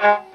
Uh-huh.